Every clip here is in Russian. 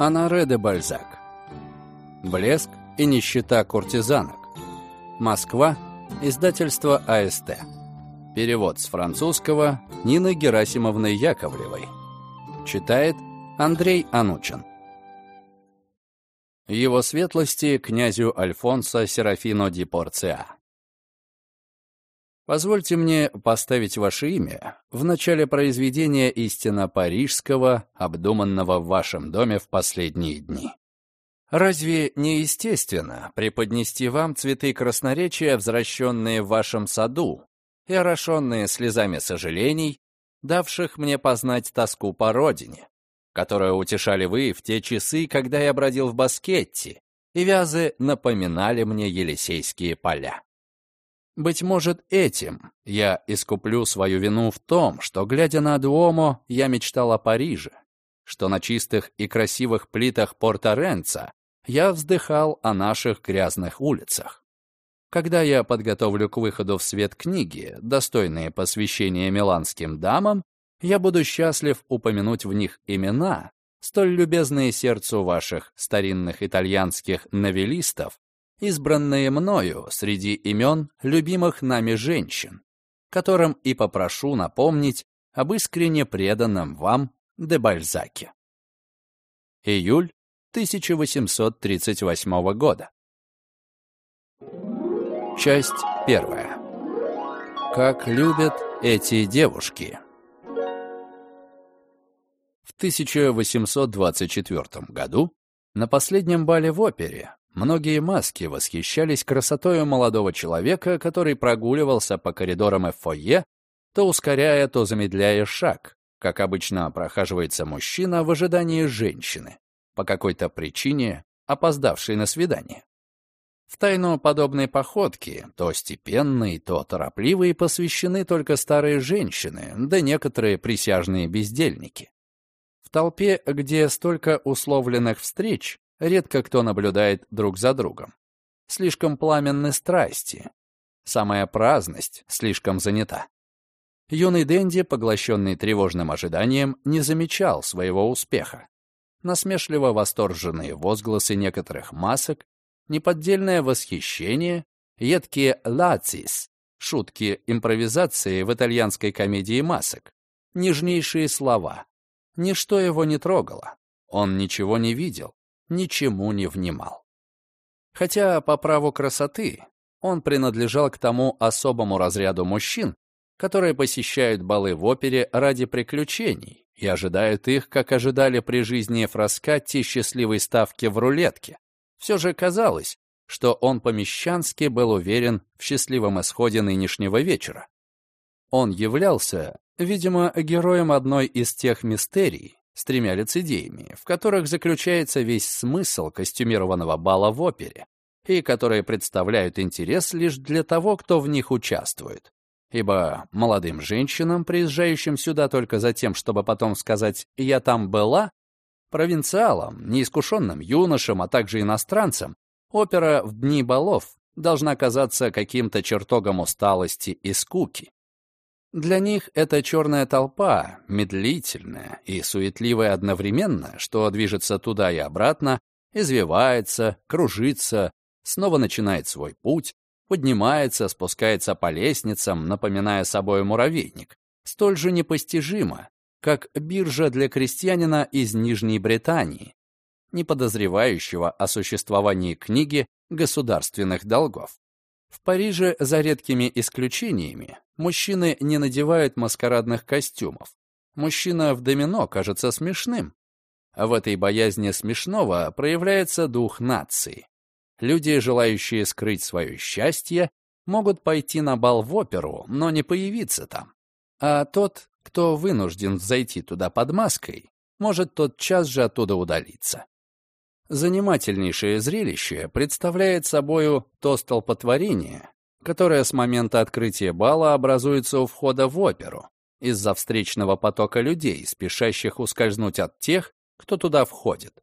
Анаре де Бальзак. Блеск и нищета куртизанок. Москва. Издательство АСТ. Перевод с французского Нины Герасимовны Яковлевой. Читает Андрей Анучин. Его светлости князю Альфонсо Серафино ди Порциа. Позвольте мне поставить ваше имя в начале произведения истинно парижского, обдуманного в вашем доме в последние дни. Разве не естественно преподнести вам цветы красноречия, взращенные в вашем саду и орошенные слезами сожалений, давших мне познать тоску по родине, которую утешали вы в те часы, когда я бродил в Баскетти, и вязы напоминали мне Елисейские поля. Быть может, этим я искуплю свою вину в том, что, глядя на Дуомо, я мечтал о Париже, что на чистых и красивых плитах Порта-Ренца я вздыхал о наших грязных улицах. Когда я подготовлю к выходу в свет книги, достойные посвящения миланским дамам, я буду счастлив упомянуть в них имена, столь любезные сердцу ваших старинных итальянских новеллистов, избранные мною среди имен любимых нами женщин, которым и попрошу напомнить об искренне преданном вам де Бальзаке. Июль 1838 года. Часть первая. Как любят эти девушки. В 1824 году на последнем бале в опере многие маски восхищались красотою молодого человека, который прогуливался по коридорам и фойе, то ускоряя, то замедляя шаг, как обычно прохаживается мужчина в ожидании женщины, по какой-то причине опоздавшей на свидание. В тайну подобной походки, то степенные, то торопливые, посвящены только старые женщины, да некоторые присяжные бездельники. В толпе, где столько условленных встреч, редко кто наблюдает друг за другом. Слишком пламенны страсти. Самая праздность слишком занята. Юный Дэнди, поглощенный тревожным ожиданием, не замечал своего успеха. Насмешливо восторженные возгласы некоторых масок, неподдельное восхищение, едкие «лацис», шутки импровизации в итальянской комедии масок, нежнейшие слова, Ничто его не трогало. Он ничего не видел, ничему не внимал. Хотя по праву красоты он принадлежал к тому особому разряду мужчин, которые посещают балы в опере ради приключений и ожидают их, как ожидали при жизни Фраскатти счастливой ставки в рулетке. Все же казалось, что он по-мещански был уверен в счастливом исходе нынешнего вечера. Он являлся видимо, героем одной из тех мистерий с тремя лицедеями, в которых заключается весь смысл костюмированного бала в опере, и которые представляют интерес лишь для того, кто в них участвует. Ибо молодым женщинам, приезжающим сюда только за тем, чтобы потом сказать «я там была», провинциалам, неискушенным юношам, а также иностранцам, опера в дни балов должна казаться каким-то чертогом усталости и скуки. Для них эта черная толпа, медлительная и суетливая одновременно, что движется туда и обратно, извивается, кружится, снова начинает свой путь, поднимается, спускается по лестницам, напоминая собой муравейник, столь же непостижимо, как биржа для крестьянина из Нижней Британии, не подозревающего о существовании книги государственных долгов. В Париже, за редкими исключениями, мужчины не надевают маскарадных костюмов. Мужчина в домино кажется смешным. А в этой боязни смешного проявляется дух нации. Люди, желающие скрыть свое счастье, могут пойти на бал в оперу, но не появиться там. А тот, кто вынужден зайти туда под маской, может тотчас же оттуда удалиться. Занимательнейшее зрелище представляет собою то столпотворение, которое с момента открытия бала образуется у входа в оперу из-за встречного потока людей, спешащих ускользнуть от тех, кто туда входит.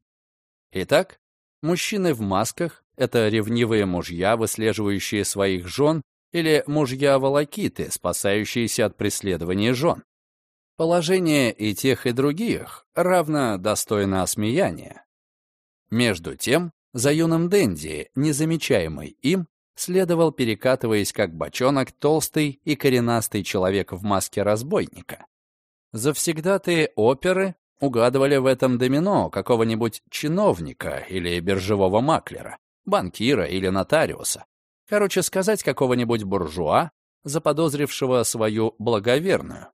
Итак, мужчины в масках — это ревнивые мужья, выслеживающие своих жен, или мужья-волокиты, спасающиеся от преследования жен. Положение и тех, и других равно достойно осмеяния, Между тем, за юным Дэнди, незамечаемый им, следовал, перекатываясь как бочонок, толстый и коренастый человек в маске разбойника. Завсегдатые оперы угадывали в этом домино какого-нибудь чиновника или биржевого маклера, банкира или нотариуса. Короче сказать, какого-нибудь буржуа, заподозрившего свою благоверную.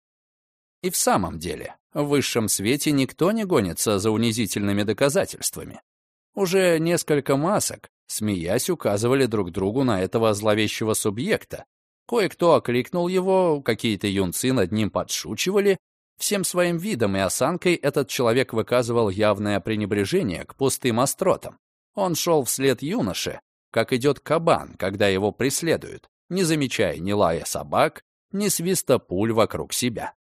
И в самом деле, в высшем свете никто не гонится за унизительными доказательствами. Уже несколько масок, смеясь, указывали друг другу на этого зловещего субъекта. Кое-кто окликнул его, какие-то юнцы над ним подшучивали. Всем своим видом и осанкой этот человек выказывал явное пренебрежение к пустым остротам. Он шел вслед юноше, как идет кабан, когда его преследуют, не замечая ни лая собак, ни свиста пуль вокруг себя.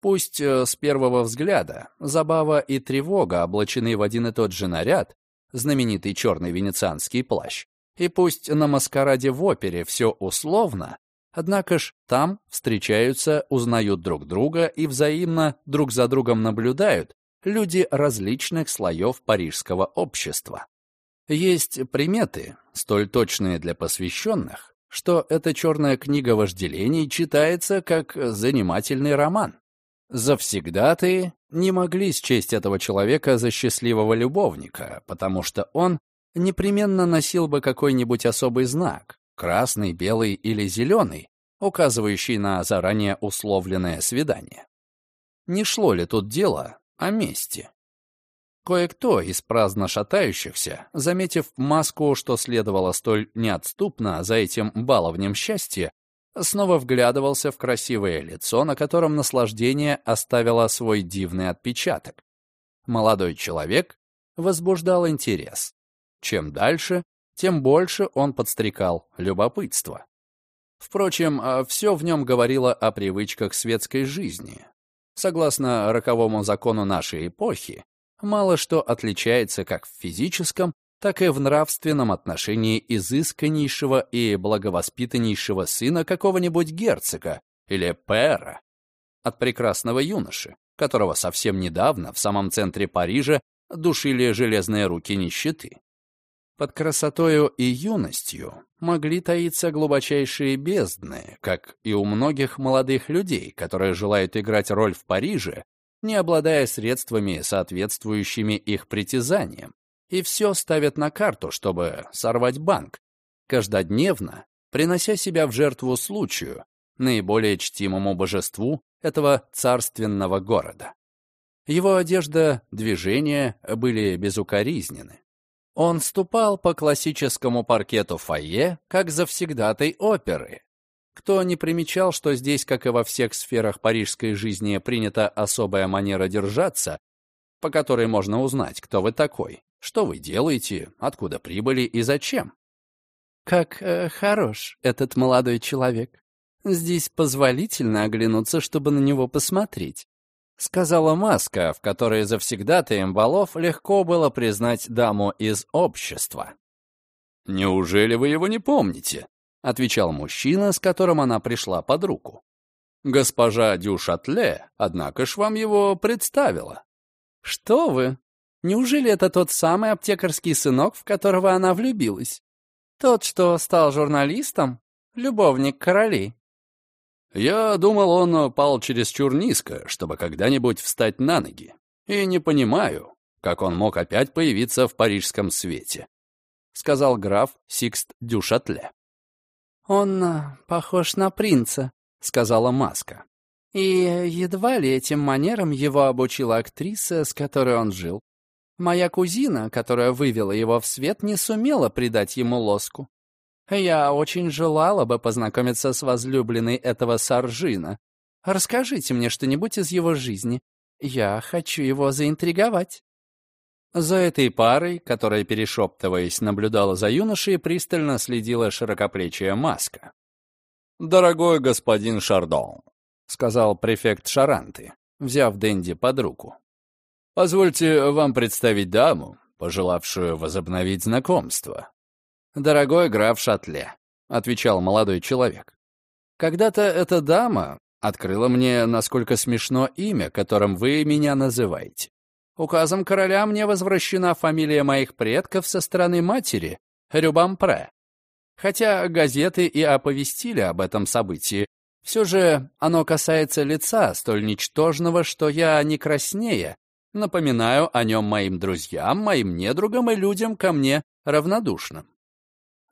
Пусть э, с первого взгляда забава и тревога облачены в один и тот же наряд, знаменитый черный венецианский плащ. И пусть на маскараде в опере все условно, однако ж там встречаются, узнают друг друга и взаимно друг за другом наблюдают люди различных слоев парижского общества. Есть приметы, столь точные для посвященных, что эта черная книга вожделений читается как занимательный роман. Завсегдатые не могли счесть этого человека за счастливого любовника, потому что он непременно носил бы какой-нибудь особый знак, красный, белый или зеленый, указывающий на заранее условленное свидание. Не шло ли тут дело о мести? Кое-кто из праздно шатающихся, заметив маску, что следовало столь неотступно за этим баловнем счастья, снова вглядывался в красивое лицо, на котором наслаждение оставило свой дивный отпечаток. Молодой человек возбуждал интерес. Чем дальше, тем больше он подстрекал любопытство. Впрочем, а, все в нем говорило о привычках светской жизни. Согласно роковому закону нашей эпохи, мало что отличается как в физическом, так и в нравственном отношении изысканнейшего и благовоспитаннейшего сына какого-нибудь герцога или пэра от прекрасного юноши, которого совсем недавно в самом центре Парижа душили железные руки нищеты. Под красотою и юностью могли таиться глубочайшие бездны, как и у многих молодых людей, которые желают играть роль в Париже, не обладая средствами, соответствующими их притязаниям, и все ставят на карту, чтобы сорвать банк, каждодневно принося себя в жертву случаю, наиболее чтимому божеству этого царственного города. Его одежда, движения были безукоризнены. Он ступал по классическому паркету фойе, как завсегдатой оперы. Кто не примечал, что здесь, как и во всех сферах парижской жизни, принята особая манера держаться, по которой можно узнать, кто вы такой, что вы делаете, откуда прибыли и зачем? Как э, хорош этот молодой человек. Здесь позволительно оглянуться, чтобы на него посмотреть. Сказала маска, в которой завсегдатаем балов легко было признать даму из общества. «Неужели вы его не помните?» — отвечал мужчина, с которым она пришла под руку. «Госпожа Дюшатле, однако ж вам его представила». «Что вы? Неужели это тот самый аптекарский сынок, в которого она влюбилась? Тот, что стал журналистом? Любовник королей? Я думал, он пал чересчур низко, чтобы когда-нибудь встать на ноги. И не понимаю, как он мог опять появиться в парижском свете, — сказал граф Сикст Дюшатле. «Он а, похож на принца», — сказала Маска. «И едва ли этим манерам его обучила актриса, с которой он жил. Моя кузина, которая вывела его в свет, не сумела придать ему лоску. Я очень желала бы познакомиться с возлюбленной этого Саржина. Расскажите мне что-нибудь из его жизни. Я хочу его заинтриговать». За этой парой, которая, перешептываясь, наблюдала за юношей, пристально следила широкоплечья маска. «Дорогой господин Шардон», — сказал префект Шаранты, взяв Дэнди под руку. Позвольте вам представить даму, пожелавшую возобновить знакомство. Дорогой граф Шатле, отвечал молодой человек. Когда-то эта дама открыла мне, насколько смешно имя, которым вы меня называете. Указом короля мне возвращена фамилия моих предков со стороны матери, Рюбампре. Хотя газеты и оповестили об этом событии, все же оно касается лица, столь ничтожного, что я не краснее. Напоминаю о нем моим друзьям, моим недругам и людям ко мне равнодушным.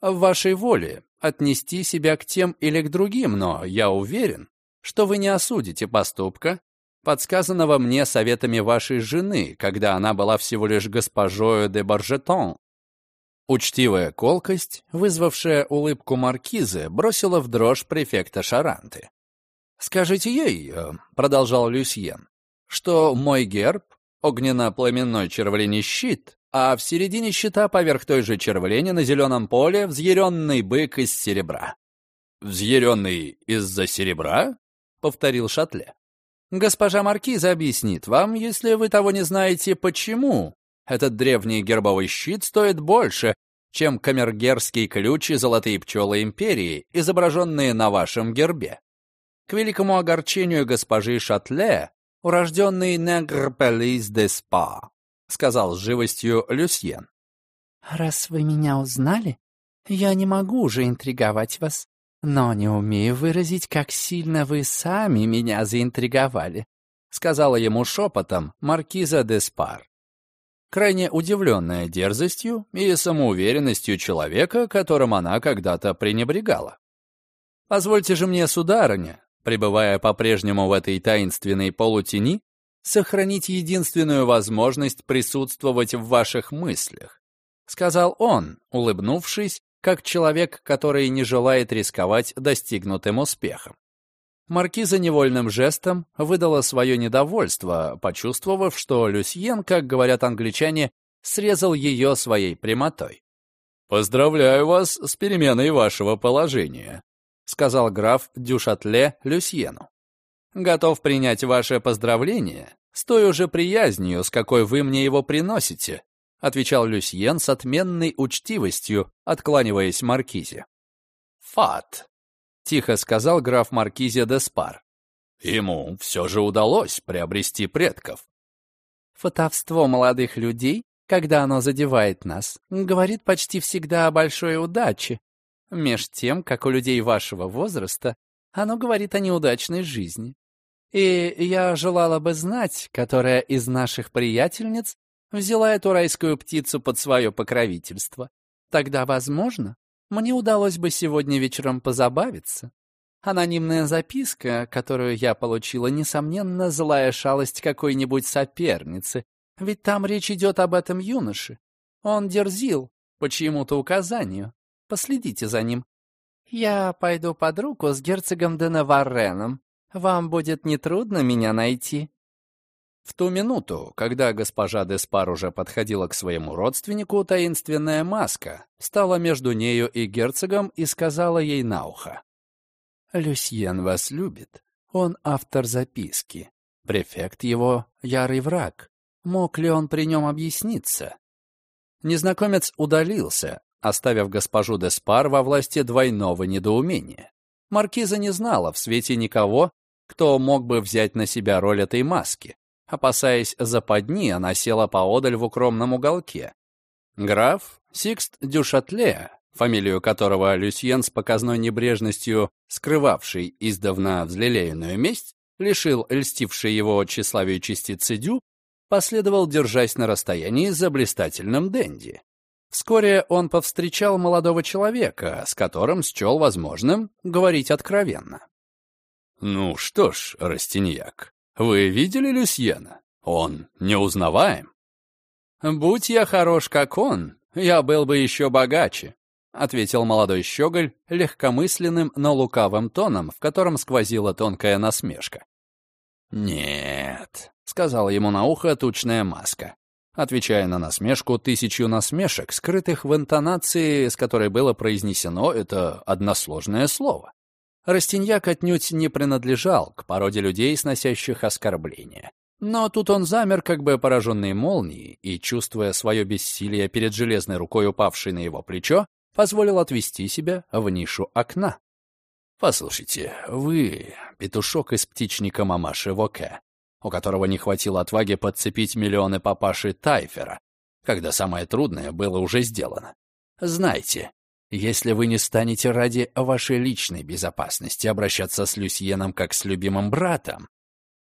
В вашей воле отнести себя к тем или к другим, но я уверен, что вы не осудите поступка, подсказанного мне советами вашей жены, когда она была всего лишь госпожою де Баржетон, Учтивая колкость, вызвавшая улыбку маркизы, бросила в дрожь префекта Шаранты. «Скажите ей», э, — продолжал Люсьен, — «что мой герб — огненно-пламенной червлений щит, а в середине щита поверх той же червлени на зеленом поле взъяренный бык из серебра». «Взъяренный из-за серебра?» — повторил Шатле. «Госпожа Маркиза объяснит вам, если вы того не знаете, почему этот древний гербовый щит стоит больше, чем камергерский ключ и золотые пчелы империи, изображенные на вашем гербе. К великому огорчению госпожи Шатле, урожденный негр Пелис де Спа, сказал с живостью Люсьен. «Раз вы меня узнали, я не могу уже интриговать вас, но не умею выразить, как сильно вы сами меня заинтриговали», сказала ему шепотом маркиза де Спар крайне удивленная дерзостью и самоуверенностью человека, которым она когда-то пренебрегала. «Позвольте же мне, сударыня, пребывая по-прежнему в этой таинственной полутени, сохранить единственную возможность присутствовать в ваших мыслях», сказал он, улыбнувшись, как человек, который не желает рисковать достигнутым успехом. Маркиза невольным жестом выдала свое недовольство, почувствовав, что Люсьен, как говорят англичане, срезал ее своей прямотой. «Поздравляю вас с переменой вашего положения», — сказал граф Дюшатле Люсьену. «Готов принять ваше поздравление с той уже приязнью, с какой вы мне его приносите», — отвечал Люсьен с отменной учтивостью, откланиваясь Маркизе. «Фат», — тихо сказал граф Маркизе де Спар. «Ему все же удалось приобрести предков». «Фотовство молодых людей, когда оно задевает нас, говорит почти всегда о большой удаче. Меж тем, как у людей вашего возраста, оно говорит о неудачной жизни. И я желала бы знать, которая из наших приятельниц взяла эту райскую птицу под свое покровительство. Тогда, возможно, мне удалось бы сегодня вечером позабавиться. Анонимная записка, которую я получила, несомненно, злая шалость какой-нибудь соперницы, ведь там речь идет об этом юноше. Он дерзил по чьему-то указанию. Последите за ним. Я пойду под руку с герцогом де Наварреном. Вам будет нетрудно меня найти. В ту минуту, когда госпожа Деспар уже подходила к своему родственнику, таинственная маска стала между нею и герцогом и сказала ей на ухо. «Люсьен вас любит. Он автор записки. Префект его — ярый враг. Мог ли он при нем объясниться?» Незнакомец удалился, оставив госпожу Деспар во власти двойного недоумения. Маркиза не знала в свете никого, кто мог бы взять на себя роль этой маски, Опасаясь западни, она села поодаль в укромном уголке. Граф Сикст Дюшатле, фамилию которого Люсьен с показной небрежностью, скрывавший издавна взлелеянную месть, лишил льстившей его тщеславию частицы Дю, последовал, держась на расстоянии за блистательным Дэнди. Вскоре он повстречал молодого человека, с которым счел возможным говорить откровенно. «Ну что ж, Растиньяк, вы видели Люсьена? Он неузнаваем. Будь я хорош, как он, я был бы еще богаче, ответил молодой щеголь легкомысленным, но лукавым тоном, в котором сквозила тонкая насмешка. «Нет», — сказала ему на ухо тучная маска, отвечая на насмешку тысячу насмешек, скрытых в интонации, с которой было произнесено это односложное слово. Растиньяк отнюдь не принадлежал к породе людей, сносящих оскорбления. Но тут он замер, как бы пораженный молнией, и, чувствуя свое бессилие перед железной рукой, упавшей на его плечо, позволил отвести себя в нишу окна. «Послушайте, вы, петушок из птичника мамаши Воке, у которого не хватило отваги подцепить миллионы папаши Тайфера, когда самое трудное было уже сделано. Знайте, если вы не станете ради вашей личной безопасности обращаться с Люсьеном как с любимым братом,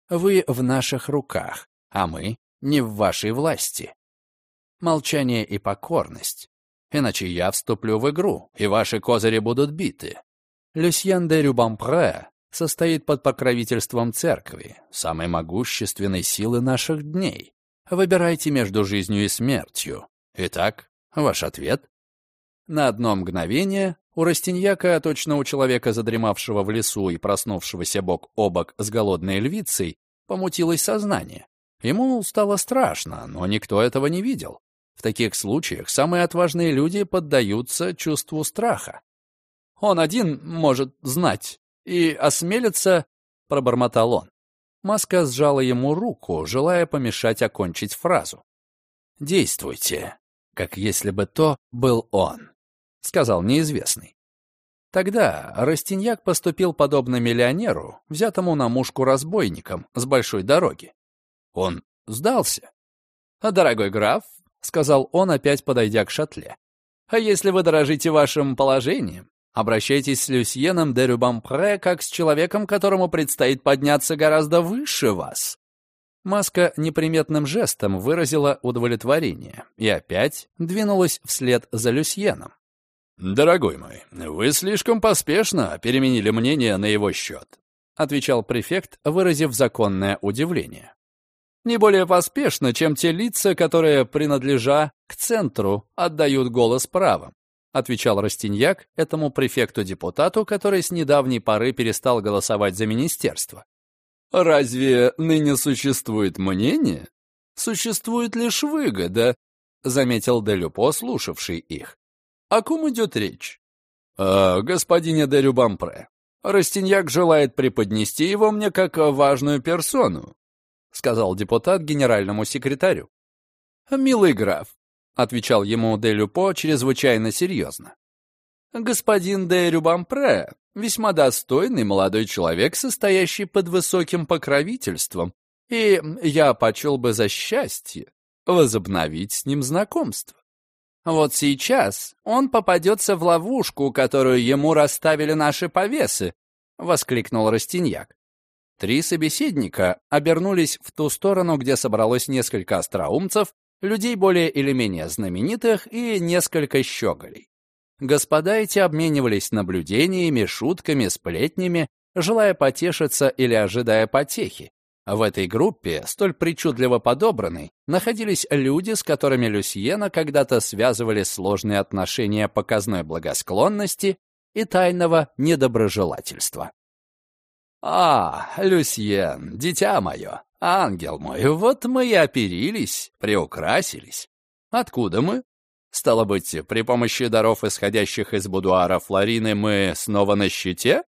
вы в наших руках, а мы не в вашей власти. Молчание и покорность. Иначе я вступлю в игру, и ваши козыри будут биты. Люсьен де Рюбампре состоит под покровительством церкви, самой могущественной силы наших дней. Выбирайте между жизнью и смертью. Итак, ваш ответ? На одно мгновение у Растиньяка, точно у человека, задремавшего в лесу и проснувшегося бок о бок с голодной львицей, помутилось сознание. Ему стало страшно, но никто этого не видел. В таких случаях самые отважные люди поддаются чувству страха. «Он один может знать и осмелится», — пробормотал он. Маска сжала ему руку, желая помешать окончить фразу. «Действуйте, как если бы то был он», — сказал неизвестный. Тогда Растиньяк поступил подобно миллионеру, взятому на мушку разбойником с большой дороги. Он сдался. «Дорогой граф», — сказал он, опять подойдя к шатле, «а если вы дорожите вашим положением, обращайтесь с Люсьеном де Рюбампре как с человеком, которому предстоит подняться гораздо выше вас». Маска неприметным жестом выразила удовлетворение и опять двинулась вслед за Люсьеном. «Дорогой мой, вы слишком поспешно переменили мнение на его счет», отвечал префект, выразив законное удивление. «Не более поспешно, чем те лица, которые, принадлежа к центру, отдают голос правым», отвечал Растиньяк этому префекту-депутату, который с недавней поры перестал голосовать за министерство. «Разве ныне существует мнение? Существует лишь выгода», заметил Делюпо, слушавший их. О ком идет речь? О господине де Рюбампре. Растиньяк желает преподнести его мне как важную персону, сказал депутат генеральному секретарю. Милый граф, отвечал ему де Люпо чрезвычайно серьезно. Господин де Рюбампре весьма достойный молодой человек, состоящий под высоким покровительством, и я почел бы за счастье возобновить с ним знакомство. Вот сейчас он попадется в ловушку, которую ему расставили наши повесы, — воскликнул Растиньяк. Три собеседника обернулись в ту сторону, где собралось несколько остроумцев, людей более или менее знаменитых и несколько щеголей. Господа эти обменивались наблюдениями, шутками, сплетнями, желая потешиться или ожидая потехи. В этой группе, столь причудливо подобранной, находились люди, с которыми Люсьена когда-то связывали сложные отношения показной благосклонности и тайного недоброжелательства. «А, Люсьен, дитя мое, ангел мой, вот мы и оперились, приукрасились. Откуда мы? Стало быть, при помощи даров, исходящих из будуара Флорины, мы снова на щите?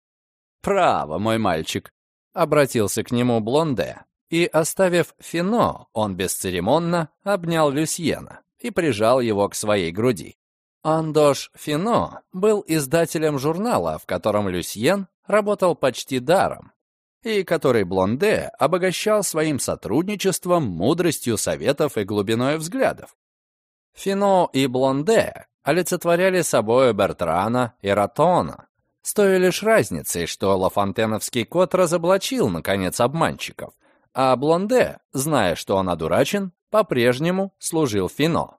Право, мой мальчик, обратился к нему Блонде, и, оставив Фино, он бесцеремонно обнял Люсьена и прижал его к своей груди. Андош Фино был издателем журнала, в котором Люсьен работал почти даром, и который Блонде обогащал своим сотрудничеством, мудростью советов и глубиной взглядов. Фино и Блонде олицетворяли собой Бертрана и Ратона, с той лишь разницей, что Лафонтеновский кот разоблачил, наконец, обманщиков, а Блонде, зная, что он одурачен, по-прежнему служил Фино.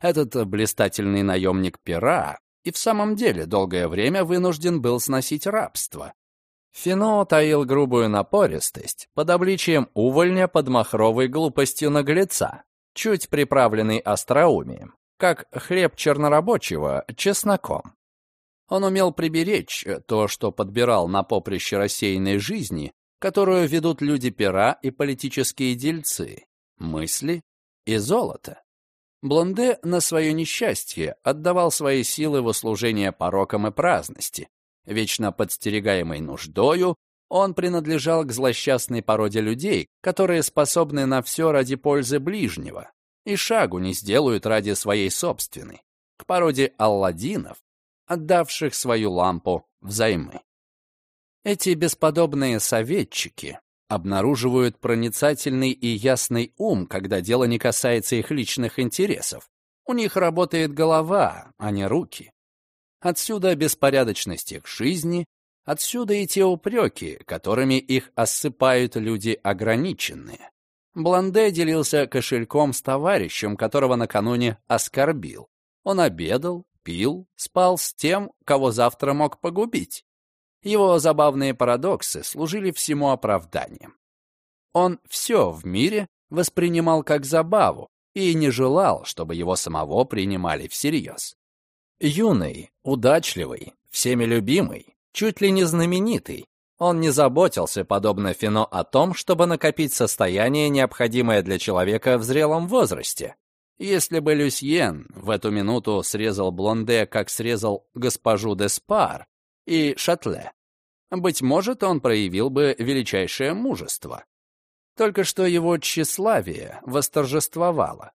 Этот блистательный наемник пера и в самом деле долгое время вынужден был сносить рабство. Фино таил грубую напористость под обличием увольня под махровой глупостью наглеца, чуть приправленный остроумием, как хлеб чернорабочего чесноком. Он умел приберечь то, что подбирал на поприще рассеянной жизни, которую ведут люди пера и политические дельцы, мысли и золото. Блонде на свое несчастье отдавал свои силы в услужение порокам и праздности. Вечно подстерегаемой нуждою, он принадлежал к злосчастной породе людей, которые способны на все ради пользы ближнего и шагу не сделают ради своей собственной, к породе алладинов, отдавших свою лампу взаймы. Эти бесподобные советчики обнаруживают проницательный и ясный ум, когда дело не касается их личных интересов. У них работает голова, а не руки. Отсюда беспорядочность их жизни, отсюда и те упреки, которыми их осыпают люди ограниченные. Бланде делился кошельком с товарищем, которого накануне оскорбил. Он обедал, пил, спал с тем, кого завтра мог погубить. Его забавные парадоксы служили всему оправданием. Он все в мире воспринимал как забаву и не желал, чтобы его самого принимали всерьез. Юный, удачливый, всеми любимый, чуть ли не знаменитый, он не заботился, подобно Фино, о том, чтобы накопить состояние, необходимое для человека в зрелом возрасте. Если бы Люсьен в эту минуту срезал Блонде, как срезал госпожу де Спар и Шатле, быть может, он проявил бы величайшее мужество. Только что его тщеславие восторжествовало.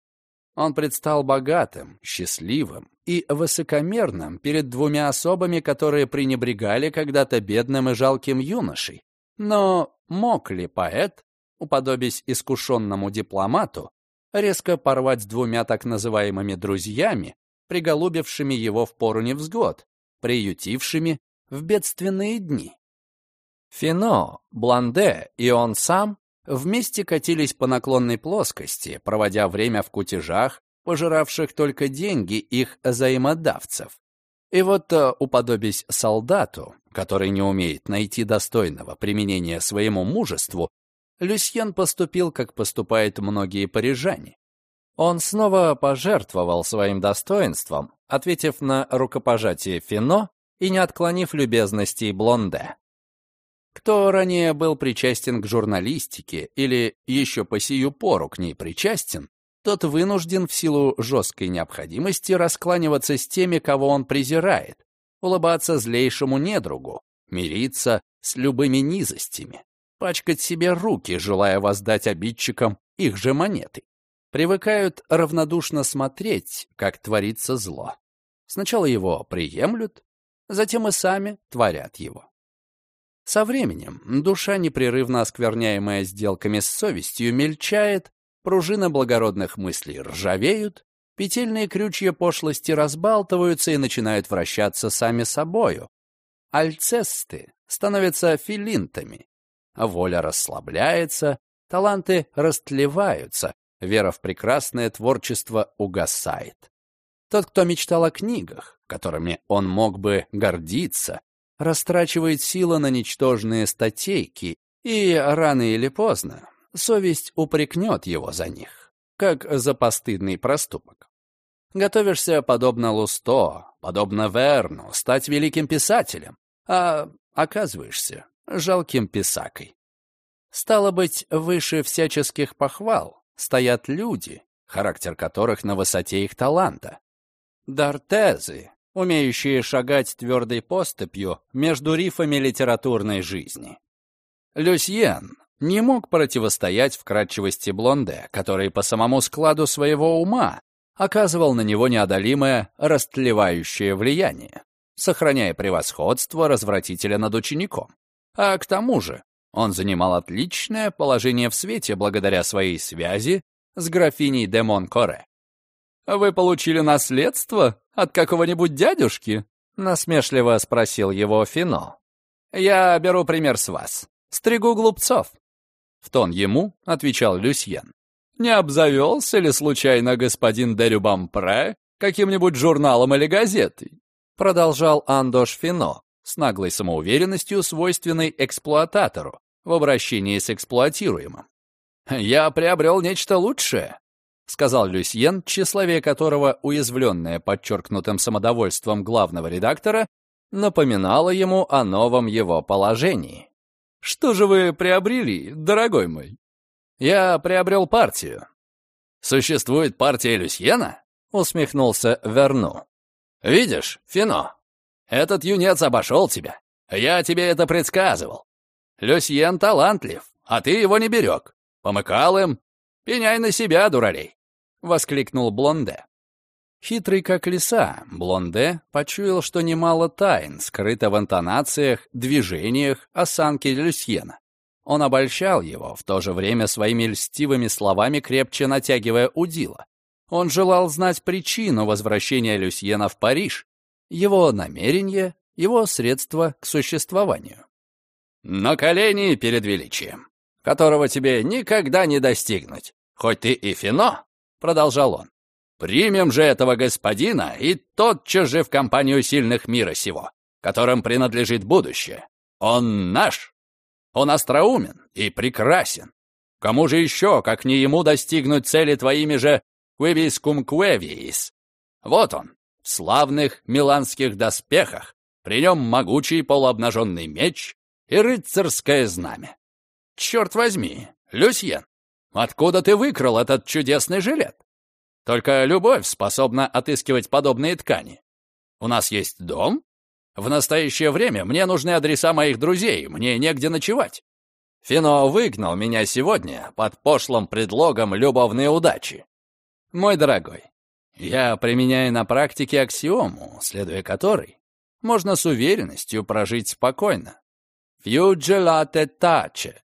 Он предстал богатым, счастливым и высокомерным перед двумя особами, которые пренебрегали когда-то бедным и жалким юношей. Но мог ли поэт, уподобясь искушенному дипломату, резко порвать с двумя так называемыми друзьями, приголубившими его в пору невзгод, приютившими в бедственные дни. Фино, Бланде и он сам вместе катились по наклонной плоскости, проводя время в кутежах, пожиравших только деньги их взаимодавцев. И вот, э, уподобясь солдату, который не умеет найти достойного применения своему мужеству, Люсьен поступил, как поступают многие парижане. Он снова пожертвовал своим достоинством, ответив на рукопожатие Фино и не отклонив любезностей Блонде. Кто ранее был причастен к журналистике или еще по сию пору к ней причастен, тот вынужден в силу жесткой необходимости раскланиваться с теми, кого он презирает, улыбаться злейшему недругу, мириться с любыми низостями, пачкать себе руки, желая воздать обидчикам их же монеты. Привыкают равнодушно смотреть, как творится зло. Сначала его приемлют, затем и сами творят его. Со временем душа, непрерывно оскверняемая сделками с совестью, мельчает, пружины благородных мыслей ржавеют, петельные крючья пошлости разбалтываются и начинают вращаться сами собою. Альцесты становятся филинтами, воля расслабляется, таланты растлеваются, вера в прекрасное творчество угасает. Тот, кто мечтал о книгах, которыми он мог бы гордиться, растрачивает силы на ничтожные статейки, и рано или поздно совесть упрекнет его за них, как за постыдный проступок. Готовишься, подобно Лусто, подобно Верну, стать великим писателем, а оказываешься жалким писакой. Стало быть, выше всяческих похвал стоят люди, характер которых на высоте их таланта. Дартезы, умеющие шагать твердой поступью между рифами литературной жизни. Люсьен не мог противостоять вкрадчивости Блонде, который по самому складу своего ума оказывал на него неодолимое растлевающее влияние, сохраняя превосходство развратителя над учеником. А к тому же он занимал отличное положение в свете благодаря своей связи с графиней де Монкоре. «Вы получили наследство от какого-нибудь дядюшки?» — насмешливо спросил его Фино. «Я беру пример с вас. Стригу глупцов». В тон ему отвечал Люсьен. «Не обзавелся ли случайно господин де Рюбампре каким-нибудь журналом или газетой?» Продолжал Андош Фино с наглой самоуверенностью, свойственной эксплуататору в обращении с эксплуатируемым. «Я приобрел нечто лучшее. — сказал Люсьен, тщеславие которого, уязвленное подчеркнутым самодовольством главного редактора, напоминало ему о новом его положении. «Что же вы приобрели, дорогой мой?» «Я приобрел партию». «Существует партия Люсьена?» — усмехнулся Верну. «Видишь, Фино, этот юнец обошел тебя. Я тебе это предсказывал. Люсьен талантлив, а ты его не берег. Помыкал им. Пеняй на себя, дуралей. — воскликнул Блонде. Хитрый как лиса, Блонде почуял, что немало тайн скрыто в интонациях, движениях, осанке Люсьена. Он обольщал его, в то же время своими льстивыми словами крепче натягивая удила. Он желал знать причину возвращения Люсьена в Париж, его намерения, его средства к существованию. «На колени перед величием, которого тебе никогда не достигнуть, хоть ты и Фино», — продолжал он. «Примем же этого господина и тотчас же в компанию сильных мира сего, которым принадлежит будущее. Он наш, он остроумен и прекрасен. Кому же еще, как не ему, достигнуть цели твоими же «Quibiscum queviis»? Вот он, в славных миланских доспехах, при нем могучий полуобнаженный меч и рыцарское знамя. Черт возьми, Люсьен, откуда ты выкрал этот чудесный жилет? Только любовь способна отыскивать подобные ткани. У нас есть дом? В настоящее время мне нужны адреса моих друзей, мне негде ночевать. Фино выгнал меня сегодня под пошлым предлогом любовной удачи. Мой дорогой, я применяю на практике аксиому, следуя которой можно с уверенностью прожить спокойно. «Фьюджелате таче».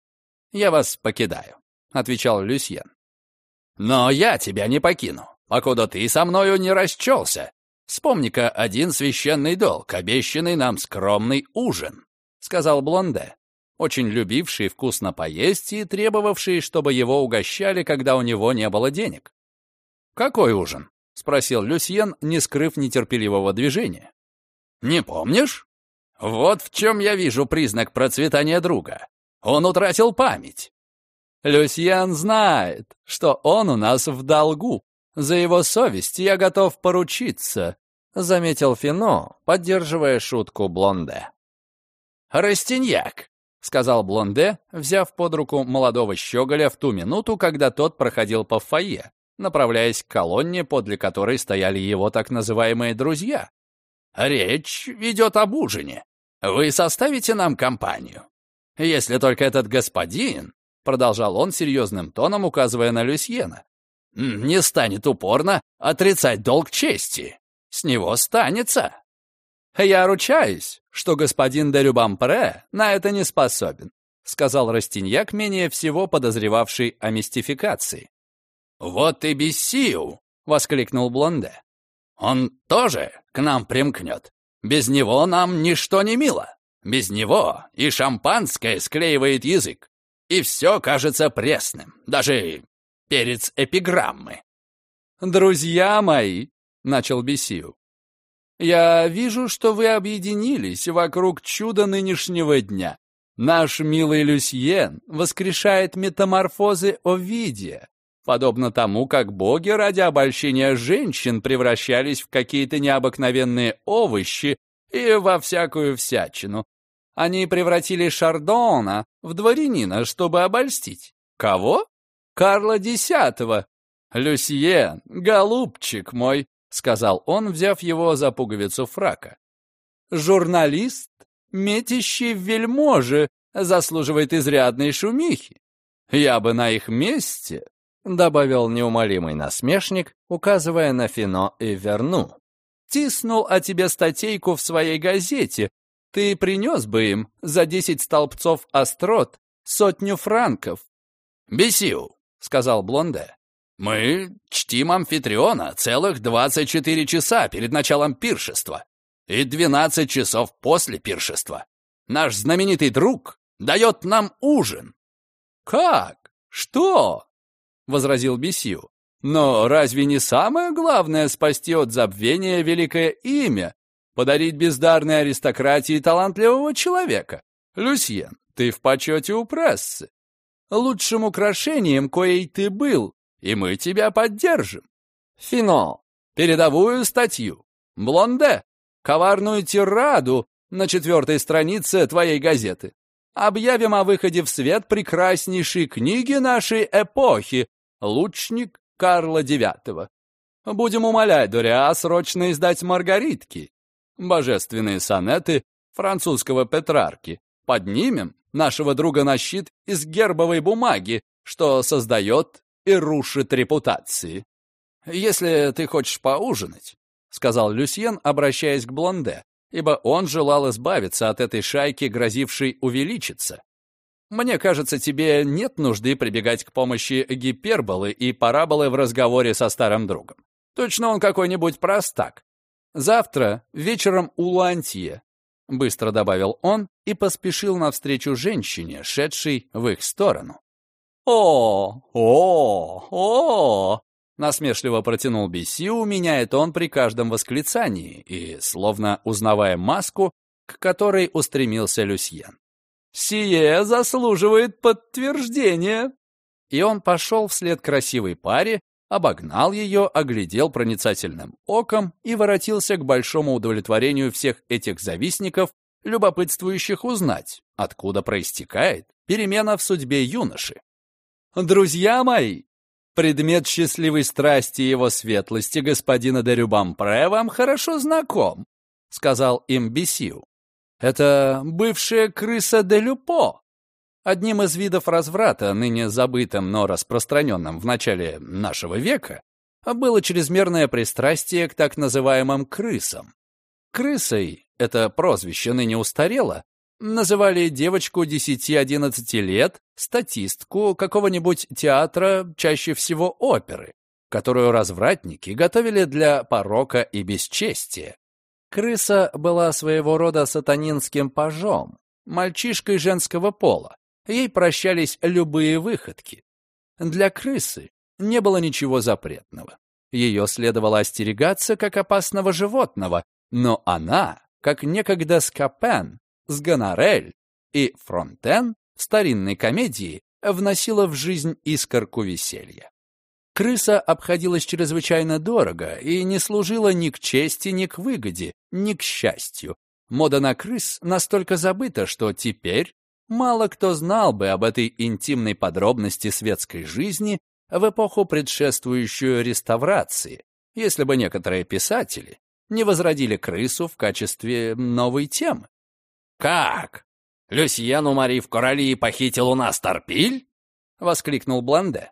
«Я вас покидаю», — отвечал Люсьен. «Но я тебя не покину, покуда ты со мною не расчелся. Вспомни-ка один священный долг, обещанный нам скромный ужин», — сказал Блонде, очень любивший вкусно поесть и требовавший, чтобы его угощали, когда у него не было денег. «Какой ужин?» — спросил Люсьен, не скрыв нетерпеливого движения. «Не помнишь? Вот в чем я вижу признак процветания друга. Он утратил память». «Люсьен знает, что он у нас в долгу. За его совесть я готов поручиться», — заметил Фино, поддерживая шутку Блонде. «Растиньяк», — сказал Блонде, взяв под руку молодого щеголя в ту минуту, когда тот проходил по фойе направляясь к колонне, подле которой стояли его так называемые друзья. «Речь идет об ужине. Вы составите нам компанию? Если только этот господин, — продолжал он серьезным тоном, указывая на Люсьена, — не станет упорно отрицать долг чести. С него станется. Я ручаюсь, что господин де Любампре на это не способен, — сказал Растиньяк, менее всего подозревавший о мистификации. «Вот и Бессию!» — воскликнул Блонде. «Он тоже к нам примкнет. Без него нам ничто не мило. Без него и шампанское склеивает язык. И все кажется пресным, даже перец эпиграммы». «Друзья мои!» — начал Бессию. «Я вижу, что вы объединились вокруг чуда нынешнего дня. Наш милый Люсьен воскрешает метаморфозы Овидия, подобно тому, как боги ради обольщения женщин превращались в какие-то необыкновенные овощи и во всякую всячину. Они превратили Шардона в дворянина, чтобы обольстить. Кого? Карла X. «Люсьен, голубчик мой», — сказал он, взяв его за пуговицу фрака. «Журналист, метящий в вельможи, заслуживает изрядной шумихи. Я бы на их месте добавил неумолимый насмешник, указывая на Фино и Верну. «Тиснул о тебе статейку в своей газете. Ты принес бы им за десять столбцов острот сотню франков». «Бесил», — сказал Блонде. «Мы чтим амфитриона целых двадцать четыре часа перед началом пиршества и двенадцать часов после пиршества. Наш знаменитый друг дает нам ужин». «Как? Что?» — возразил Бесил. «Но разве не самое главное спасти от забвения великое имя, подарить бездарной аристократии талантливого человека? Люсьен, ты в почете у прессы. Лучшим украшением, коей ты был, и мы тебя поддержим. Фино, передовую статью. Блонде, коварную тираду на четвертой странице твоей газеты. Объявим о выходе в свет прекраснейшей книги нашей эпохи, лучник Карла IX. Будем умолять Дориа срочно издать «Маргаритки», божественные сонеты французского Петрарки. Поднимем нашего друга на щит из гербовой бумаги, что создает и рушит репутации. «Если ты хочешь поужинать», — сказал Люсьен, обращаясь к Блонде, ибо он желал избавиться от этой шайки, грозившей увеличиться. Мне кажется, тебе нет нужды прибегать к помощи гиперболы и параболы в разговоре со старым другом. Точно он какой-нибудь простак. Завтра вечером у Луантье, — быстро добавил он и поспешил навстречу женщине, шедшей в их сторону. «О, о, о!» — насмешливо протянул Бесиу, меняет он при каждом восклицании и, словно узнавая маску, к которой устремился Люсьен. «Сие заслуживает подтверждения!» И он пошел вслед красивой паре, обогнал ее, оглядел проницательным оком и воротился к большому удовлетворению всех этих завистников, любопытствующих узнать, откуда проистекает перемена в судьбе юноши. «Друзья мои, предмет счастливой страсти его светлости господина де Рюбампре вам хорошо знаком», — сказал им Бесиу. Это бывшая крыса де Люпо. Одним из видов разврата, ныне забытым, но распространенным в начале нашего века, было чрезмерное пристрастие к так называемым крысам. Крысой, это прозвище ныне устарело, называли девочку 10-11 лет, статистку какого-нибудь театра, чаще всего оперы, которую развратники готовили для порока и бесчестия. Крыса была своего рода сатанинским пажом, мальчишкой женского пола. Ей прощались любые выходки. Для крысы не было ничего запретного. Ее следовало остерегаться как опасного животного, но она, как некогда Скопен, Сгонорель и Фронтен в старинной комедии, вносила в жизнь искорку веселья. Крыса обходилась чрезвычайно дорого и не служила ни к чести, ни к выгоде, ни к счастью. Мода на крыс настолько забыта, что теперь мало кто знал бы об этой интимной подробности светской жизни в эпоху, предшествующую реставрации, если бы некоторые писатели не возродили крысу в качестве новой темы. «Как? Люсьен, уморив короли, похитил у нас торпиль?» — воскликнул Бланде.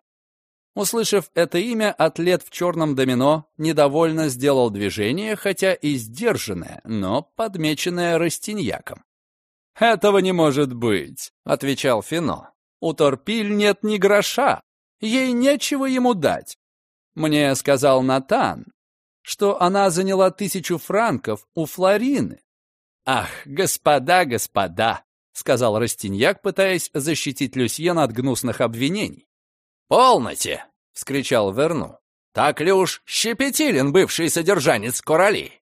Услышав это имя, атлет в черном домино недовольно сделал движение, хотя и сдержанное, но подмеченное Растиньяком. «Этого не может быть», — отвечал Фино. «У Торпиль нет ни гроша, ей нечего ему дать. Мне сказал Натан, что она заняла тысячу франков у Флорины». «Ах, господа, господа», — сказал Растиньяк, пытаясь защитить Люсьена от гнусных обвинений. «Полноте!» — вскричал Верну. «Так ли уж щепетилен бывший содержанец короли?»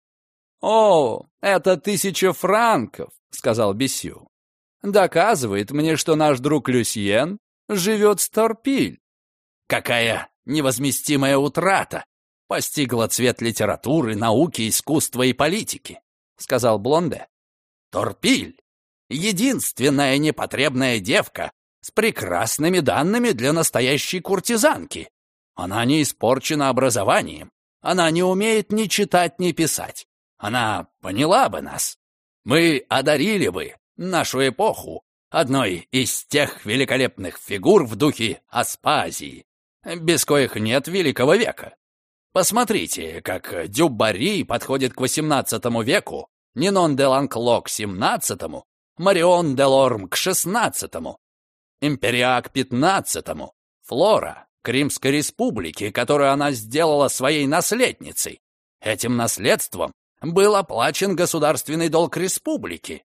«О, это тысяча франков!» — сказал Бесю. «Доказывает мне, что наш друг Люсьен живет с Торпиль». «Какая невозместимая утрата!» постигла цвет литературы, науки, искусства и политики, — сказал Блонде. Торпиль — единственная непотребная девка, с прекрасными данными для настоящей куртизанки. Она не испорчена образованием. Она не умеет ни читать, ни писать. Она поняла бы нас. Мы одарили бы нашу эпоху одной из тех великолепных фигур в духе Аспазии, без коих нет великого века. Посмотрите, как Дюбари подходит к XVIII веку, Нинон де Ланкло к XVII, Марион де Лорм к XVI, Империак пятнадцатому, Флора, Кримской республике, которую она сделала своей наследницей. Этим наследством был оплачен государственный долг республики.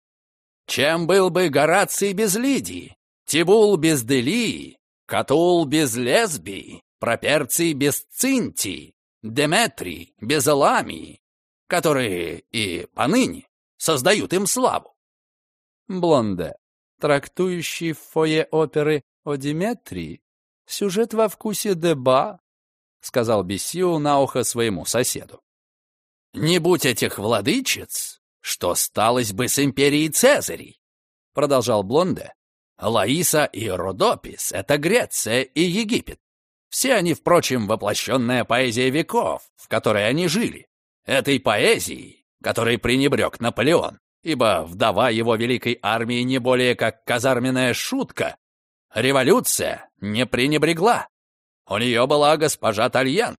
Чем был бы Гораций без Лидии, Тибул без Делии, Катул без Лесбии, Проперций без Цинтии, Деметрий без Эламии, которые и поныне создают им славу? Блонде трактующий в фойе оперы о Диметрии, сюжет во вкусе Деба, — сказал Бесиу на ухо своему соседу. «Не будь этих владычиц, что сталось бы с империей Цезарей?» — продолжал Блонде. «Лаиса и Родопис — это Греция и Египет. Все они, впрочем, воплощенная поэзия веков, в которой они жили. Этой поэзией, которой пренебрег Наполеон, ибо вдова его великой армии не более как казарменная шутка. Революция не пренебрегла. У нее была госпожа Тальян.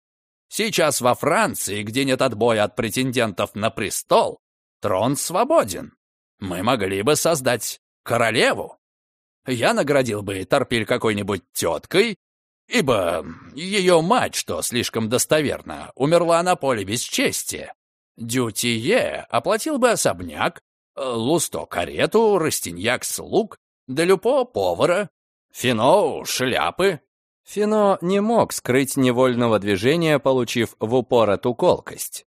Сейчас во Франции, где нет отбоя от претендентов на престол, трон свободен. Мы могли бы создать королеву. я наградил бы Торпиль какой-нибудь теткой, ибо ее мать, что слишком достоверно, умерла на поле бесчестия. Дютие оплатил бы особняк, Лусто — карету, Растиньяк — слуг, Делюпо — повара, Фино — шляпы. Фино не мог скрыть невольного движения, получив в упор эту колкость.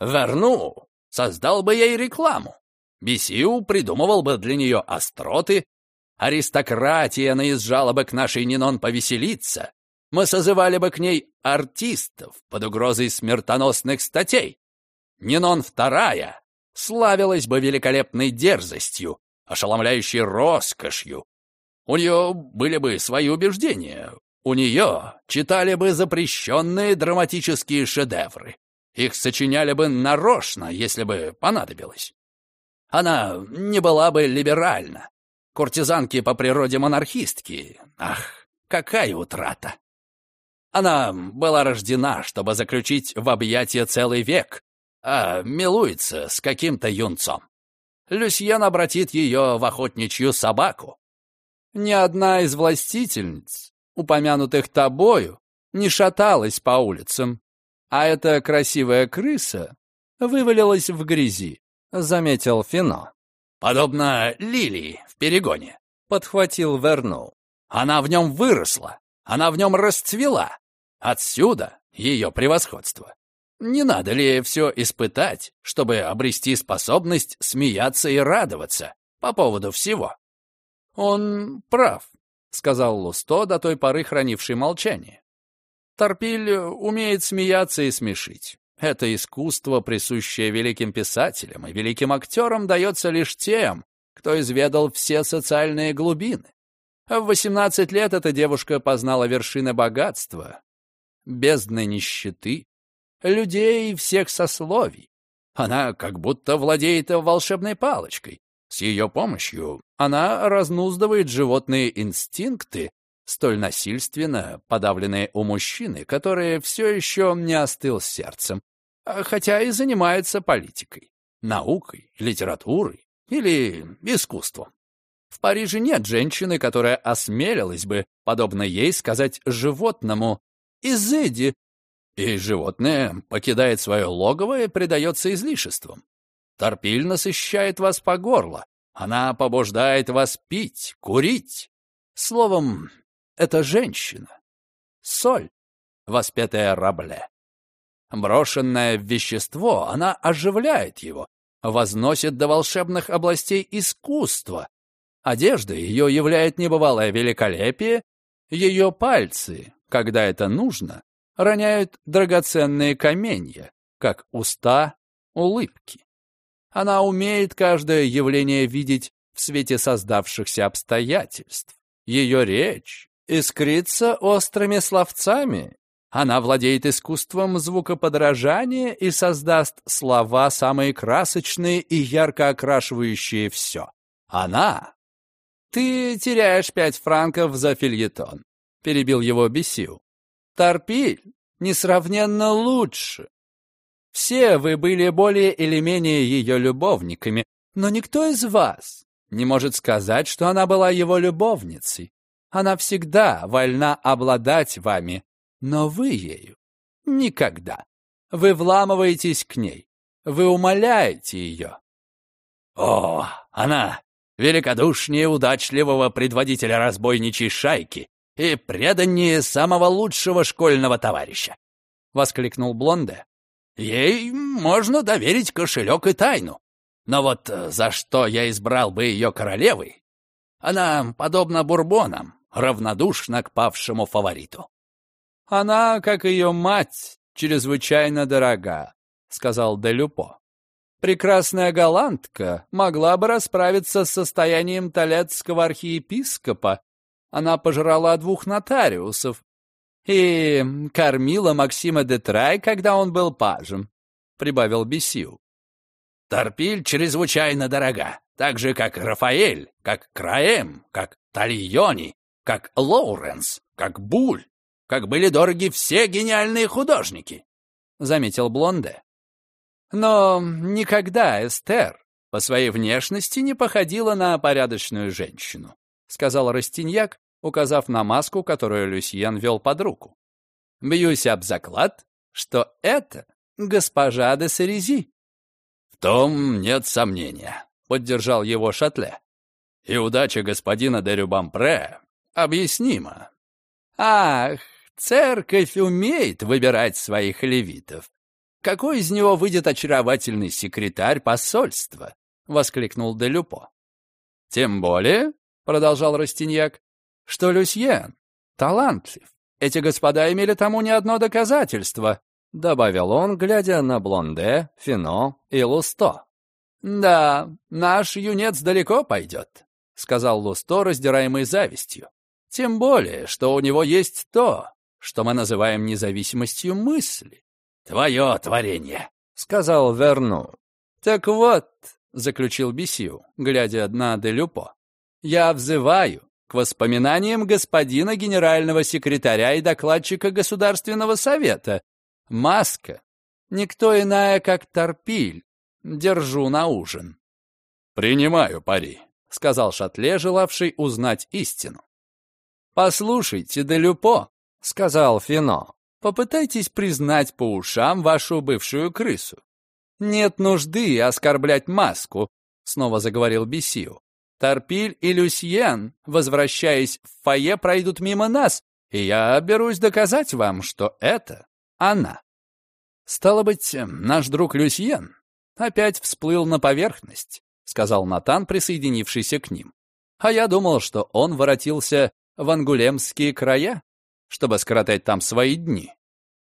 Верну, создал бы ей рекламу. Бесиу придумывал бы для нее остроты, аристократия наезжала бы к нашей Нинон повеселиться, мы созывали бы к ней артистов под угрозой смертоносных статей. Нинон вторая славилась бы великолепной дерзостью, ошеломляющей роскошью. У нее были бы свои убеждения, у нее читали бы запрещенные драматические шедевры. Их сочиняли бы нарочно, если бы понадобилось. Она не была бы либеральна. Куртизанки по природе монархистки. Ах, какая утрата! Она была рождена, чтобы заключить в объятия целый век, а милуется с каким-то юнцом. Люсьен обратит ее в охотничью собаку. Ни одна из властительниц, упомянутых тобою, не шаталась по улицам, а эта красивая крыса вывалилась в грязи, — заметил Фино. «Подобно лилии в перегоне», — подхватил Верну. «Она в нем выросла, она в нем расцвела. Отсюда ее превосходство. Не надо ли все испытать, чтобы обрести способность смеяться и радоваться по поводу всего?» «Он прав», — сказал Лусто, до той поры хранивший молчание. «Торпиль умеет смеяться и смешить. Это искусство, присущее великим писателям и великим актерам, дается лишь тем, кто изведал все социальные глубины. В 18 лет эта девушка познала вершины богатства, бездны нищеты, людей всех сословий. Она как будто владеет волшебной палочкой. С ее помощью она разнуздывает животные инстинкты, столь насильственно подавленные у мужчины, который все еще не остыл сердцем, а хотя и занимается политикой, наукой, литературой или искусством. В Париже нет женщины, которая осмелилась бы, подобно ей, сказать животному «изыди», и животное покидает свое логово и предается излишествам. Торпиль насыщает вас по горло, она побуждает вас пить, курить. Словом, это женщина. Соль, воспетая рабле. Брошенное в вещество, она оживляет его, возносит до волшебных областей искусства. Одежда ее являет небывалое великолепие, ее пальцы, когда это нужно, роняют драгоценные каменья, как уста улыбки. Она умеет каждое явление видеть в свете создавшихся обстоятельств. Ее речь искрится острыми словцами, она владеет искусством звукоподражания и создаст слова, самые красочные и ярко окрашивающие все. Она... «Ты теряешь пять франков за фильетон», — перебил его Бесил. «Торпиль несравненно лучше. Все вы были более или менее ее любовниками, но никто из вас не может сказать, что она была его любовницей. Она всегда вольна обладать вами, но вы ею никогда. Вы вламываетесь к ней, вы умоляете ее. О, она великодушнее удачливого предводителя разбойничьей шайки и преданнее самого лучшего школьного товарища, — воскликнул Блонде. Ей можно доверить кошелек и тайну. Но вот э, за что я избрал бы ее королевой? Она, подобно бурбонам, равнодушна к павшему фавориту. «Она, как ее мать, чрезвычайно дорога», — сказал Делюпо. «Прекрасная голландка могла бы расправиться с состоянием талецкого архиепископа. Она пожрала двух нотариусов и кормила Максима де Трай, когда он был пажем», — прибавил Бесил. «Торпиль чрезвычайно дорога, так же, как Рафаэль, как Краем, как Тальони, как Лоуренс, как Буль как были дороги все гениальные художники», — заметил Блонде. Но никогда Эстер по своей внешности не походила на порядочную женщину, — сказал Растиньяк, указав на маску, которую Люсьен вел под руку. «Бьюсь об заклад, что это госпожа де Серези». «В том нет сомнения», — поддержал его Шатле. «И удача господина де Рюбампре объяснима». «Ах, церковь умеет выбирать своих левитов. Какой из него выйдет очаровательный секретарь посольства?» — воскликнул Делюпо. «Тем более, — продолжал Растиньяк, — что Люсьен талантлив. Эти господа имели тому не одно доказательство», — добавил он, глядя на Блонде, Фино и Лусто. «Да, наш юнец далеко пойдет», — сказал Лусто, раздираемый завистью. «Тем более, что у него есть то, что мы называем независимостью мысли. «Твое творение», — сказал Верну. «Так вот», — заключил Бесью, глядя на Делюпо, «я взываю к воспоминаниям господина генерального секретаря и докладчика Государственного совета. Маска, никто иная, как Торпиль, держу на ужин». «Принимаю пари», — сказал Шатле, желавший узнать истину. «Послушайте, Делюпо», — сказал Фино, Попытайтесь признать по ушам вашу бывшую крысу. Нет нужды оскорблять маску, снова заговорил Бесиу. Торпиль и Люсьен, возвращаясь в фойе, пройдут мимо нас, и я берусь доказать вам, что это она. Стало быть, наш друг Люсьен опять всплыл на поверхность, сказал Натан, присоединившийся к ним. А я думал, что он воротился в ангулемские края чтобы скоротать там свои дни.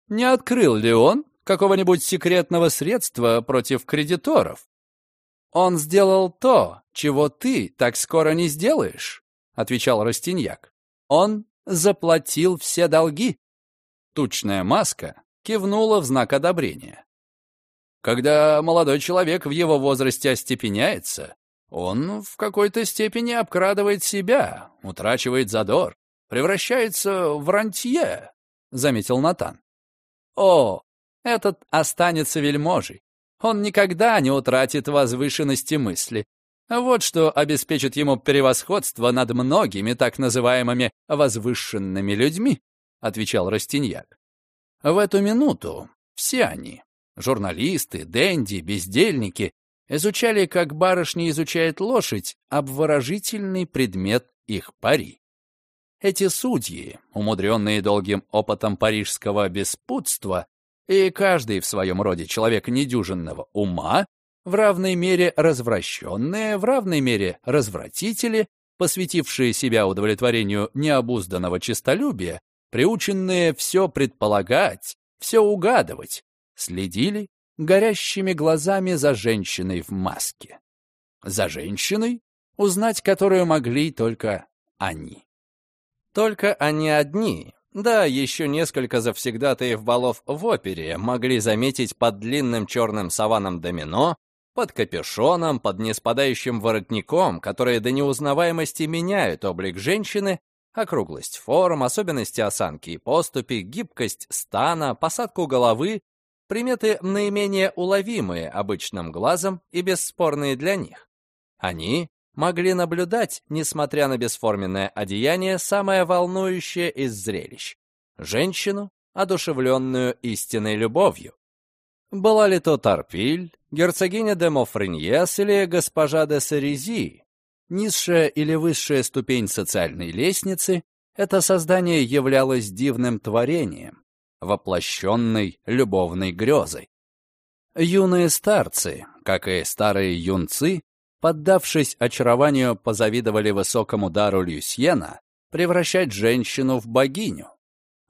Не открыл ли он какого-нибудь секретного средства против кредиторов? Он сделал то, чего ты так скоро не сделаешь, отвечал Растиньяк. Он заплатил все долги. Тучная маска кивнула в знак одобрения. Когда молодой человек в его возрасте остепеняется, он в какой-то степени обкрадывает себя, утрачивает задор превращается в рантье», — заметил Натан. «О, этот останется вельможей. Он никогда не утратит возвышенности мысли. Вот что обеспечит ему превосходство над многими так называемыми возвышенными людьми», — отвечал Растиньяк. В эту минуту все они, журналисты, денди, бездельники, изучали, как барышня изучает лошадь, обворожительный предмет их пари. Эти судьи, умудренные долгим опытом парижского беспутства, и каждый в своем роде человек недюжинного ума, в равной мере развращенные, в равной мере развратители, посвятившие себя удовлетворению необузданного честолюбия, приученные все предполагать, все угадывать, следили горящими глазами за женщиной в маске. За женщиной, узнать которую могли только они. Только они одни, да, еще несколько завсегдатаев балов в опере могли заметить под длинным черным саваном домино, под капюшоном, под неспадающим воротником, которые до неузнаваемости меняют облик женщины, округлость форм, особенности осанки и поступи, гибкость стана, посадку головы, приметы наименее уловимые обычным глазом и бесспорные для них. Они могли наблюдать, несмотря на бесформенное одеяние, самое волнующее из зрелищ — женщину, одушевленную истинной любовью. Была ли то Тарпиль, герцогиня де Мофреньес или госпожа де Сарези, низшая или высшая ступень социальной лестницы, это создание являлось дивным творением, воплощенной любовной грезой. Юные старцы, как и старые юнцы, поддавшись очарованию, позавидовали высокому дару Люсьена превращать женщину в богиню.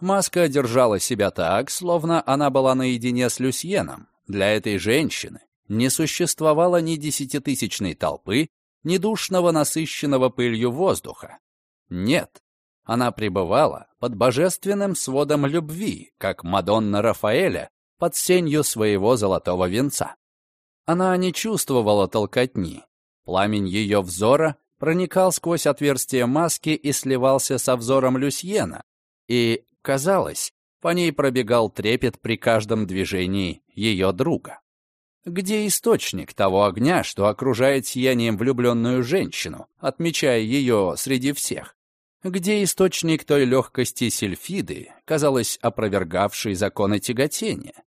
Маска держала себя так, словно она была наедине с Люсьеном. Для этой женщины не существовало ни десятитысячной толпы, ни душного насыщенного пылью воздуха. Нет, она пребывала под божественным сводом любви, как Мадонна Рафаэля под сенью своего золотого венца. Она не чувствовала толкотни, Пламень ее взора проникал сквозь отверстие маски и сливался со взором Люсьена, и, казалось, по ней пробегал трепет при каждом движении ее друга. Где источник того огня, что окружает сиянием влюбленную женщину, отмечая ее среди всех? Где источник той легкости сельфиды, казалось, опровергавшей законы тяготения?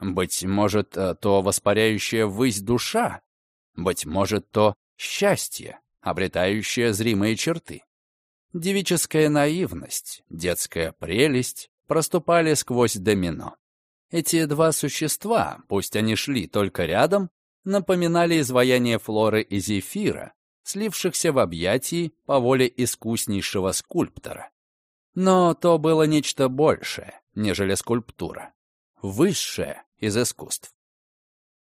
Быть может, э, то воспаряющая ввысь душа? Быть может, то счастье, обретающее зримые черты? Девическая наивность, детская прелесть проступали сквозь домино. Эти два существа, пусть они шли только рядом, напоминали изваяние Флоры и Зефира, слившихся в объятии по воле искуснейшего скульптора. Но то было нечто большее, нежели скульптура, высшее из искусств.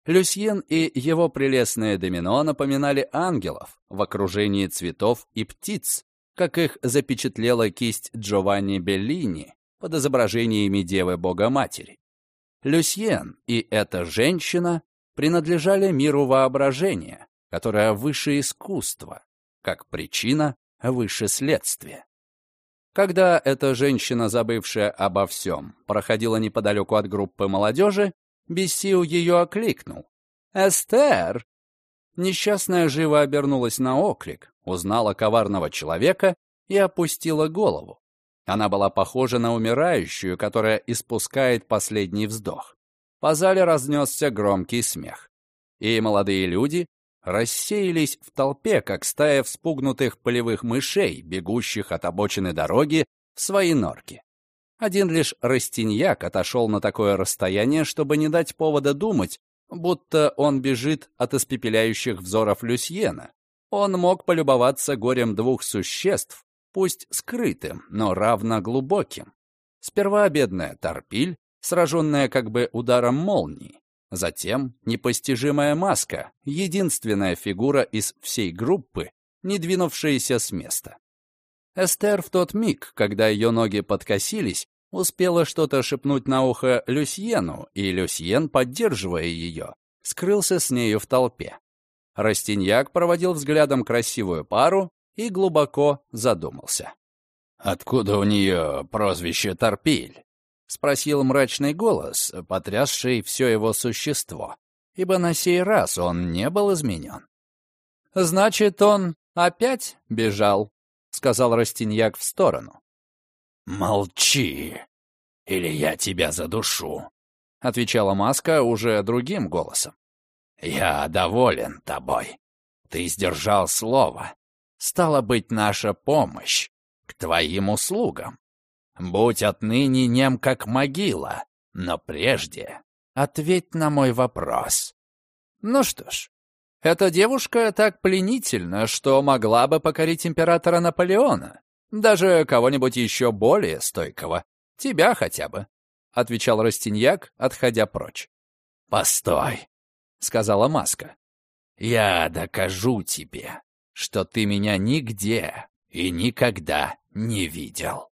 Люсьен и его прелестное домино напоминали ангелов в окружении цветов и птиц, как их запечатлела кисть Джованни Беллини под изображениями Девы Бога-Матери. Люсьен и эта женщина принадлежали миру воображения, которое выше искусства, как причина выше следствия. Когда эта женщина, забывшая обо всем, проходила неподалеку от группы молодежи, Бессиу ее окликнул. «Эстер!» Несчастная живо обернулась на оклик, узнала коварного человека и опустила голову. Она была похожа на умирающую, которая испускает последний вздох. По зале разнесся громкий смех. И молодые люди рассеялись в толпе, как стая вспугнутых полевых мышей, бегущих от обочины дороги в свои норки. Один лишь Растиньяк отошел на такое расстояние, чтобы не дать повода думать, будто он бежит от испепеляющих взоров Люсьена. Он мог полюбоваться горем двух существ, пусть скрытым, но равно глубоким. Сперва бедная Торпиль, сраженная как бы ударом молнии. Затем непостижимая маска, единственная фигура из всей группы, не двинувшаяся с места. Эстер в тот миг, когда ее ноги подкосились, успела что-то шепнуть на ухо Люсьену, и Люсьен, поддерживая ее, скрылся с нею в толпе. Растиньяк проводил взглядом красивую пару и глубоко задумался. «Откуда у нее прозвище Торпиль?» — спросил мрачный голос, потрясший все его существо, ибо на сей раз он не был изменен. «Значит, он опять бежал?» — сказал Растиньяк в сторону. «Молчи, или я тебя задушу», — отвечала Маска уже другим голосом. «Я доволен тобой. Ты сдержал слово стала быть наша помощь к твоим услугам. Будь отныне нем как могила, но прежде ответь на мой вопрос. Ну что ж, эта девушка так пленительна, что могла бы покорить императора Наполеона, даже кого-нибудь еще более стойкого, тебя хотя бы, — отвечал Растиньяк, отходя прочь. «Постой», — сказала Маска. «Я докажу тебе, что ты меня нигде и никогда не видел».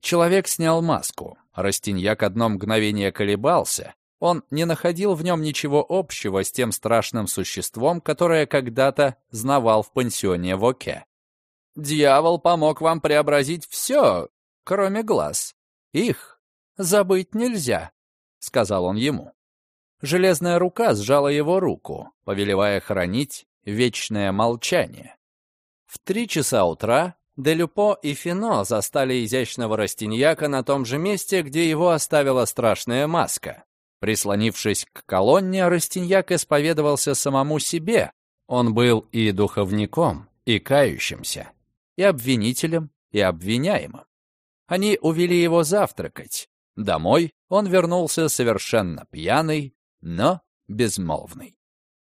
Человек снял маску. Растиньяк одно мгновение колебался. Он не находил в нем ничего общего с тем страшным существом, которое когда-то знавал в пансионе в Оке. «Дьявол помог вам преобразить все, кроме глаз. Их забыть нельзя», — сказал он ему. Железная рука сжала его руку, повелевая хранить вечное молчание. В три часа утра Делюпо и Фино застали изящного растиньяка на том же месте, где его оставила страшная маска. Прислонившись к колонне, растиньяк исповедовался самому себе. Он был и духовником, и кающимся, и обвинителем, и обвиняемым. Они увели его завтракать. Домой он вернулся совершенно пьяный, но безмолвный.